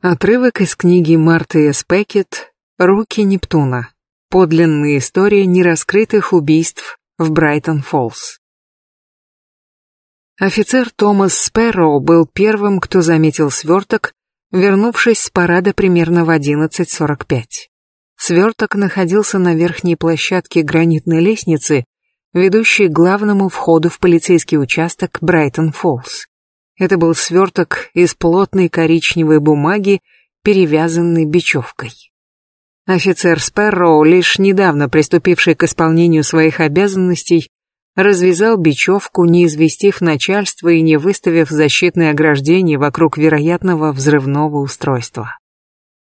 Отрывок из книги Марты С. «Руки Нептуна. Подлинная история нераскрытых убийств в Брайтон-Фоллс». Офицер Томас Спэрроу был первым, кто заметил сверток, вернувшись с парада примерно в 11.45. Сверток находился на верхней площадке гранитной лестницы, ведущей к главному входу в полицейский участок Брайтон-Фоллс. Это был сверток из плотной коричневой бумаги, перевязанной бечевкой. Офицер Спэрроу, лишь недавно приступивший к исполнению своих обязанностей, развязал бечевку, не известив начальство и не выставив защитное ограждение вокруг вероятного взрывного устройства.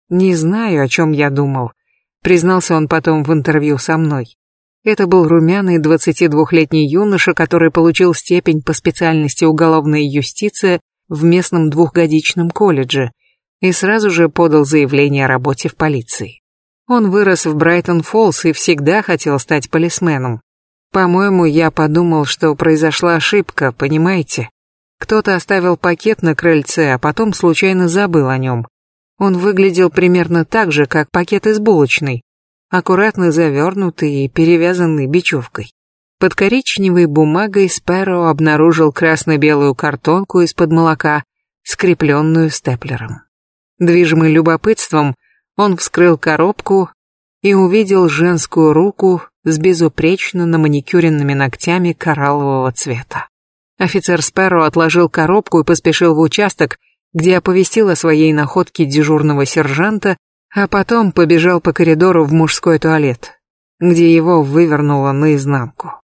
«Не знаю, о чем я думал», — признался он потом в интервью со мной. Это был румяный 22-летний юноша, который получил степень по специальности уголовная юстиция в местном двухгодичном колледже и сразу же подал заявление о работе в полиции. Он вырос в Брайтон-Фоллс и всегда хотел стать полисменом. По-моему, я подумал, что произошла ошибка, понимаете? Кто-то оставил пакет на крыльце, а потом случайно забыл о нем. Он выглядел примерно так же, как пакет из булочной, аккуратно завернутый и перевязанный бечевкой. Под коричневой бумагой Спэро обнаружил красно-белую картонку из-под молока, скрепленную степлером. Движимый любопытством, он вскрыл коробку и увидел женскую руку с безупречно наманикюренными ногтями кораллового цвета. Офицер Спэро отложил коробку и поспешил в участок, где оповестил о своей находке дежурного сержанта а потом побежал по коридору в мужской туалет, где его вывернуло наизнанку.